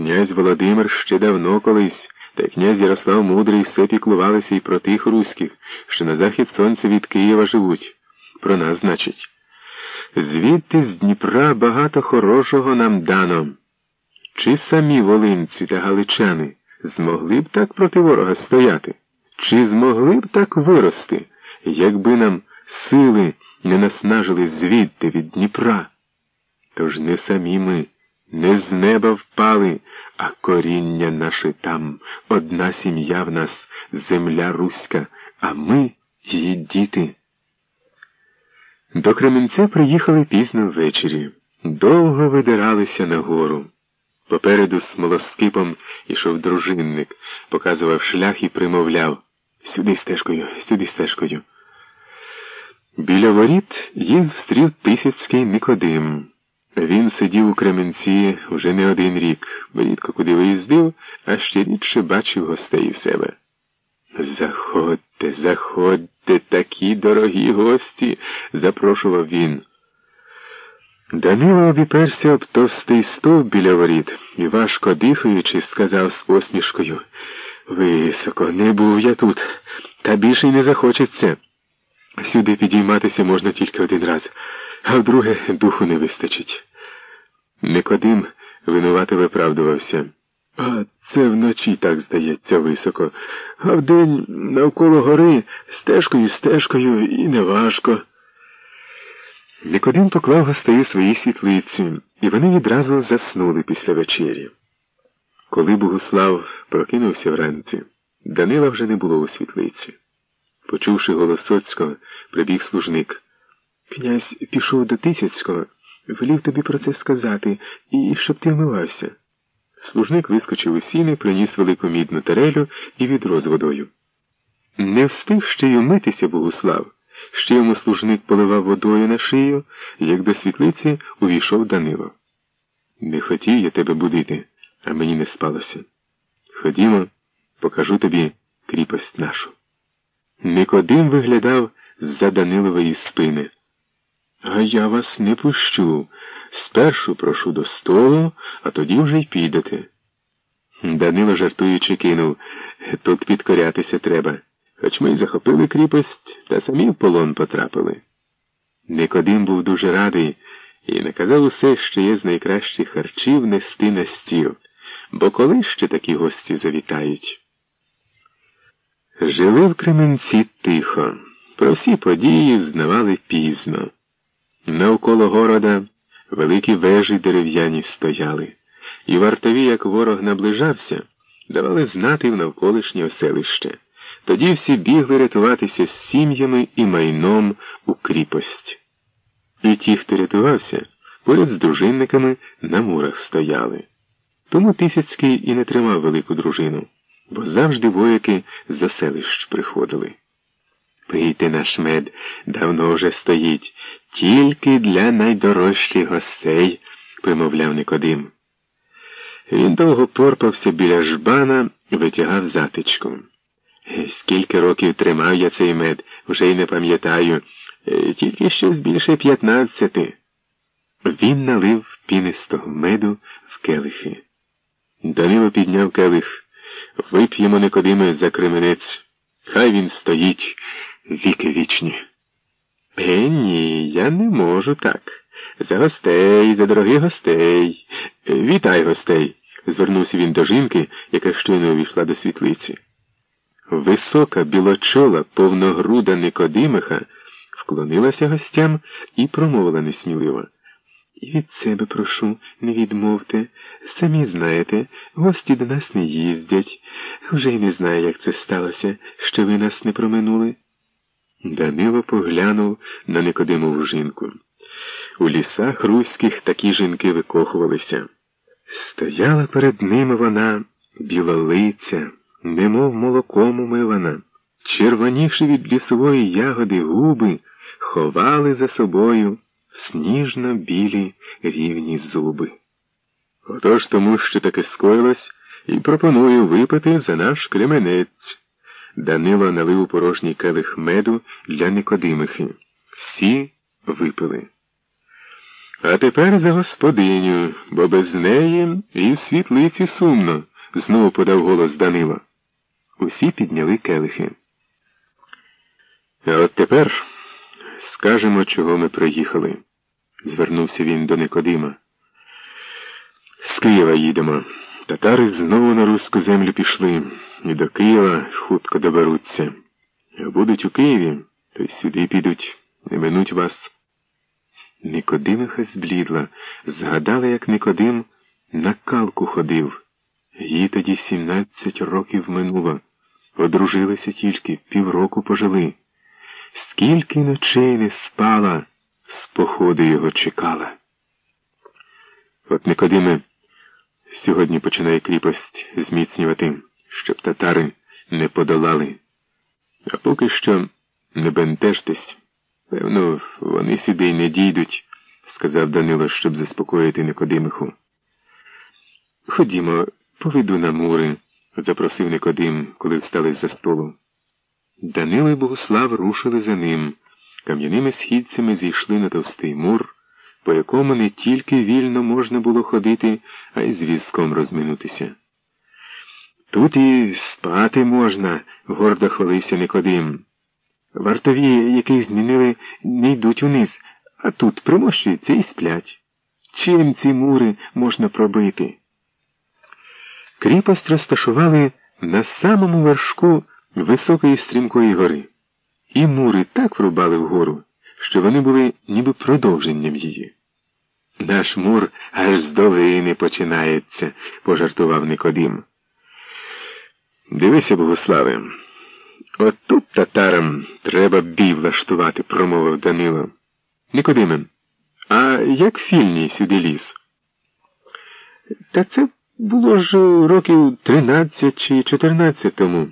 Князь Володимир ще давно колись, та князь Ярослав Мудрий все піклувалися і про тих руських, що на захід сонця від Києва живуть. Про нас, значить. Звідти з Дніпра багато хорошого нам дано. Чи самі волинці та галичани змогли б так проти ворога стояти? Чи змогли б так вирости, якби нам сили не наснажили звідти від Дніпра? Тож не самі ми, не з неба впали, а коріння наше там, одна сім'я в нас, земля руська, а ми її діти. До Кременця приїхали пізно ввечері, довго видиралися нагору. Попереду з смолоскипом ішов дружинник, показував шлях і примовляв Сюди стежкою, сюди стежкою. Біля воріт їх зустрів Тисяцький Никодим. Він сидів у Кременці вже не один рік, бо рідко куди виїздив, а ще рідше бачив гостей у себе. Заходьте, заходьте, такі дорогі гості, запрошував він. Данило обіперся об товстий стовп біля воріт і, важко дихаючи, сказав з посмішкою Високо, не був я тут, та більше й не захочеться. Сюди підійматися можна тільки один раз, а вдруге духу не вистачить. Никодим винувато виправдувався. А це вночі так здається високо, а вдень навколо гори стежкою стежкою і неважко. Никодим поклав гостей у своїй світлиці, і вони відразу заснули після вечері. Коли Богуслав прокинувся вранці, Данила вже не було у світлиці. Почувши голос Соцького, прибіг служник. Князь пішов до Тисяцького, велів тобі про це сказати, і щоб ти вмивався. Служник вискочив у сіни, приніс велику мідну тарелю і відро з водою. Не встиг ще й умитися Богуслав. Ще йому служник поливав водою на шию, як до світлиці увійшов Данило. Не хотів я тебе будити, а мені не спалося. Ходімо, покажу тобі кріпость нашу. Никодим виглядав з-за Данилової спини. А я вас не пущу. Спершу прошу до столу, а тоді вже й підете. Данило жартуючи кинув тут підкорятися треба, хоч ми й захопили кріпость та самі в полон потрапили. Никодим був дуже радий і наказав усе, що є з найкращих харчів нести на стіл, бо коли ще такі гості завітають. Жили в Кременці тихо, про всі події взнавали пізно. Навколо города великі вежі дерев'яні стояли, і вартові, як ворог наближався, давали знати в навколишнє оселище. Тоді всі бігли рятуватися з сім'ями і майном у кріпость. І ті, хто рятувався, поряд з дружинниками на мурах стояли. Тому Тисяцький і не тримав велику дружину, бо завжди вояки з оселищ приходили. Пийте наш мед давно вже стоїть, тільки для найдорожчих гостей, примовляв Никодим. Він довго порпався біля жбана, витягав затичку. Скільки років тримав я цей мед, вже й не пам'ятаю, тільки щось більше п'ятнадцяти. Він налив пінистого меду в келихи. Данило підняв келих. Вип'ємо Никодиме за кременець. Хай він стоїть віки вічні. Е, ні, я не можу так. За гостей, за дорогих гостей. Вітай гостей, звернувся він до жінки, яка щойно увійшла до світлиці. Висока білочола, повногруда Никодимиха вклонилася гостям і промовила несміливо. І від себе прошу, не відмовте. Самі знаєте, гості до нас не їздять. Вже й не знаю, як це сталося, що ви нас не проминули. Данило поглянув на Никодимову жінку. У лісах руських такі жінки викохувалися. Стояла перед ними вона білолиця, немов молоком умивана, червоніші від лісової ягоди губи ховали за собою сніжно білі рівні зуби. Отож тому, що таке скоїлось, і пропоную випити за наш кременець. Данило налив у порожній келих меду для Никодимихи. Всі випили. А тепер за господиню, бо без неї і в світлиці сумно, знову подав голос Данило. Усі підняли келихи. А от тепер скажемо, чого ми приїхали, звернувся він до Никодима. З Києва їдемо. Татари знову на руську землю пішли, і до Києва хутко доберуться. А будуть у Києві, то й сюди підуть, не минуть вас. Никодимиха зблідла, згадала, як Никодим на калку ходив. Їй тоді сімнадцять років минуло. Одружилися тільки, півроку пожили. Скільки ночей не спала, з походу його чекала. От Никодиме, сьогодні починає кріпость зміцнювати, щоб татари не подолали. А поки що не бентежтесь. Певно, вони сюди й не дійдуть, сказав Данило, щоб заспокоїти Никодимиху. Ходімо, поведу на мури, запросив Никодим, коли встали за столу. Данило і Богослав рушили за ним, кам'яними східцями зійшли на товстий мур, по якому не тільки вільно можна було ходити, а й з візком розминутися. Тут і спати можна, гордо хвалився Никодим. Вартові, яких змінили, не йдуть униз, а тут примощуються і сплять. Чим ці мури можна пробити? Кріпость розташували на самому вершку високої стрімкої гори, і мури так врубали вгору, що вони були ніби продовженням її. Наш мур аж з долини починається, пожартував Никодим. Дивися, Богославе. От тут татарам треба бій влаштувати, промовив Данило. Никодиме, а як фільній сюди ліз? Та це було ж років тринадцять чи чотирнадцять тому.